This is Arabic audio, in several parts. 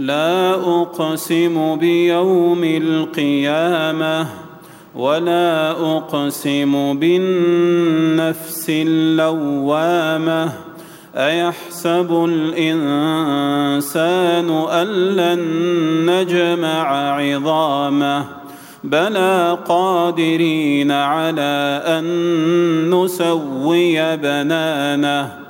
لا أقسم بيوم القيامة ولا أقسم بالنفس اللوامة أيحسب الإنسان أن لن نجمع عظامه بلى قادرين على أن نسوي بنانه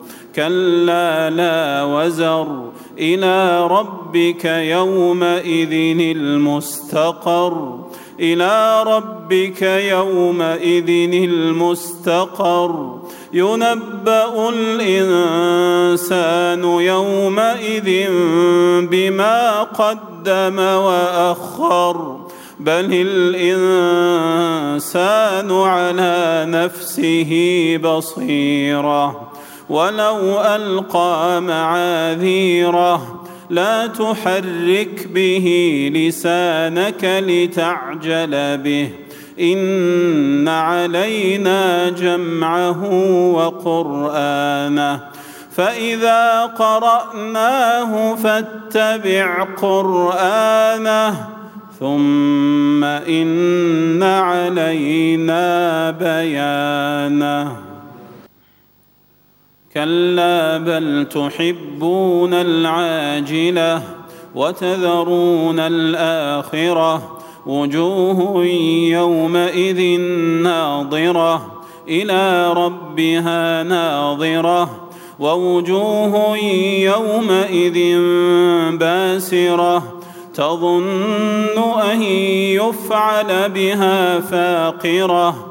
كلا لا وزر إلى ربك يومئذ المستقر. إلى ربك يومئذ المستقر. ينبأ الإنسان يومئذ بما قدم وأخر. بل الإنسان على نفسه بصيرة. ولو ألقى معاذيره لا تحرك به لسانك لتعجل به. إن علينا جمعه وقرآنه. فإذا قرأناه فاتبع قرآنه. ثم إن علينا بيانه. كلا بل تحبون العاجلة وتذرون الآخرة وجوه يومئذ ناظرة إلى ربها ناظرة ووجوه يومئذ باسرة تظن أن يفعل بها فاقرة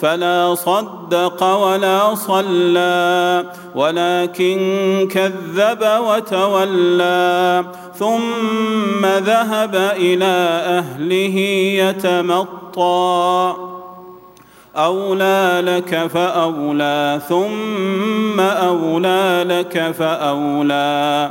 فلا صدق ولا صلى ولكن كذب وتولى ثم ذهب إلى أهله يتمطى. أولى لك فأولى ثم أولى لك فأولى.